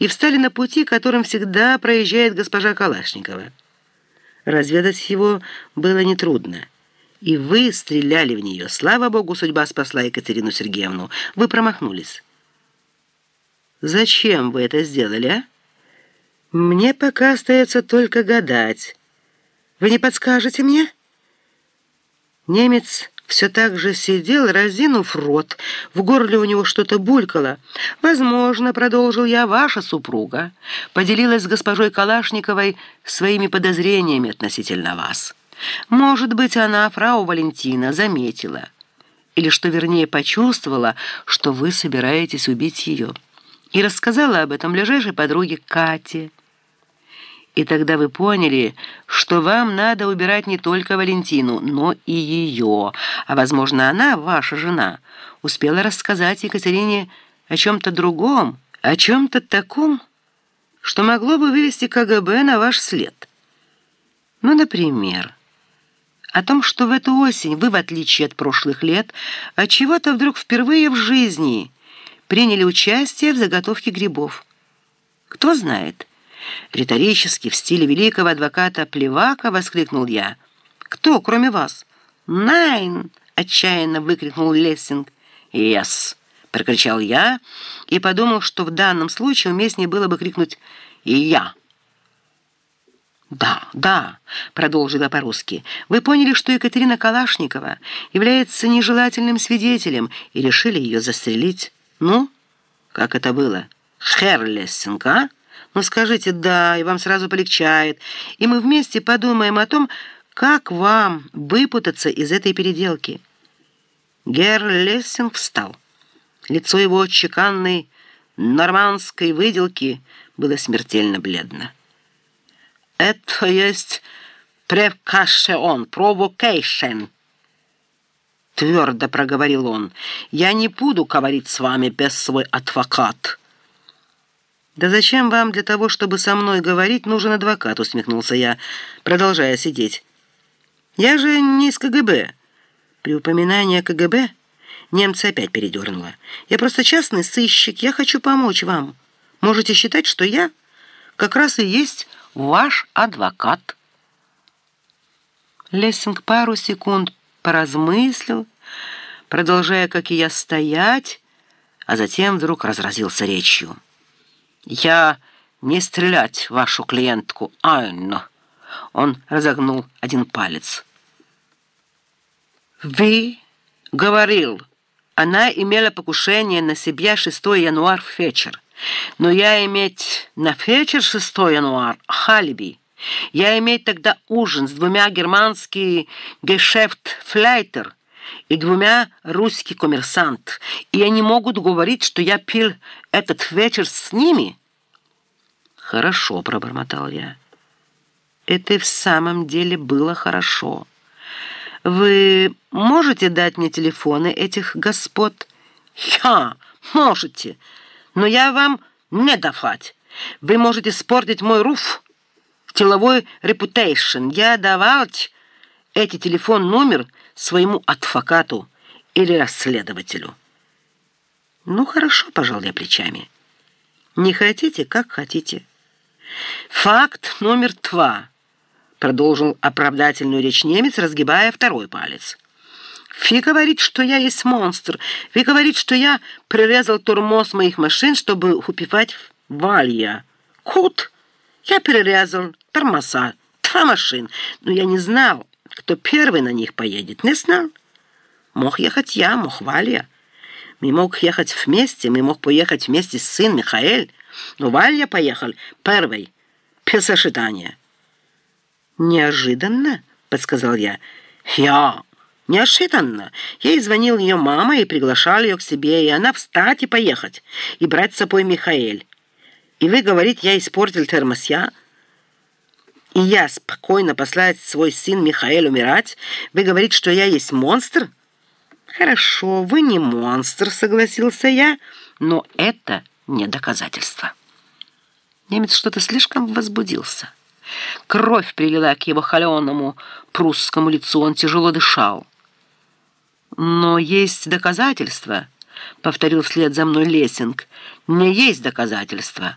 и встали на пути, которым всегда проезжает госпожа Калашникова. Разведать его было нетрудно. И вы стреляли в нее. Слава богу, судьба спасла Екатерину Сергеевну. Вы промахнулись. Зачем вы это сделали, а? Мне пока остается только гадать. Вы не подскажете мне? Немец все так же сидел, разинув рот. В горле у него что-то булькало. «Возможно, — продолжил я, — ваша супруга поделилась с госпожой Калашниковой своими подозрениями относительно вас. Может быть, она, фрау Валентина, заметила, или, что вернее, почувствовала, что вы собираетесь убить ее, и рассказала об этом ближайшей подруге Кате». И тогда вы поняли, что вам надо убирать не только Валентину, но и ее. А, возможно, она, ваша жена, успела рассказать Екатерине о чем-то другом, о чем-то таком, что могло бы вывести КГБ на ваш след. Ну, например, о том, что в эту осень вы, в отличие от прошлых лет, от чего-то вдруг впервые в жизни приняли участие в заготовке грибов. Кто знает, Риторически, в стиле великого адвоката Плевака, воскликнул я. «Кто, кроме вас?» «Nein!» — отчаянно выкрикнул Лессинг. «Yes!» — прокричал я и подумал, что в данном случае уместнее было бы крикнуть «И я!» «Да, да», — продолжила по-русски, «вы поняли, что Екатерина Калашникова является нежелательным свидетелем и решили ее застрелить. Ну, как это было? Herr Лессинг, а?» Ну скажите «да», и вам сразу полегчает, и мы вместе подумаем о том, как вам выпутаться из этой переделки». Герр Лессинг встал. Лицо его чеканной нормандской выделки было смертельно бледно. «Это есть превкашеон, провокейшн», — твердо проговорил он. «Я не буду говорить с вами без свой адвокат». «Да зачем вам для того, чтобы со мной говорить, нужен адвокат?» — усмехнулся я, продолжая сидеть. «Я же не из КГБ». При упоминании КГБ немца опять передернуло. «Я просто частный сыщик, я хочу помочь вам. Можете считать, что я как раз и есть ваш адвокат». Лессинг пару секунд поразмыслил, продолжая, как и я, стоять, а затем вдруг разразился речью. «Я не стрелять вашу клиентку Анну». Он разогнул один палец. «Вы говорил, она имела покушение на себя 6 января в вечер. Но я иметь на вечер 6 января халиби. Я иметь тогда ужин с двумя германскими гешефт-флейтер и двумя русский коммерсант, и они могут говорить, что я пил этот вечер с ними?» «Хорошо», — пробормотал я. «Это в самом деле было хорошо. Вы можете дать мне телефоны этих господ?» «Я, можете, но я вам не давать. Вы можете спортить мой руф, теловой репутейшн. Я давать эти телефон-номер своему адвокату или расследователю». «Ну, хорошо», — пожал я плечами. «Не хотите, как хотите». «Факт номер два», — продолжил оправдательную речь немец, разгибая второй палец. «Фи говорит, что я есть монстр. Фи говорит, что я прирезал тормоз моих машин, чтобы упивать валья. Кут, я перерезал тормоза, два машин, но я не знал, кто первый на них поедет, не знал. Мог ехать я, мог Валья. Мы мог ехать вместе, мы мог поехать вместе с сын Михаэль. Но Валья поехал первый, без ожидания. «Неожиданно?» — подсказал я. «Я...» Неожиданно. Ей звонил ее мама и приглашал ее к себе, и она встать и поехать, и брать с собой Михаэль. И вы говорите, я испортил термосья, и я спокойно послать свой сын Михаэль умирать? Вы говорите, что я есть монстр? Хорошо, вы не монстр, согласился я, но это не доказательство. Немец что-то слишком возбудился. Кровь прилила к его холеному прусскому лицу, он тяжело дышал. «Но есть доказательства», — повторил вслед за мной Лессинг. «Не есть доказательства».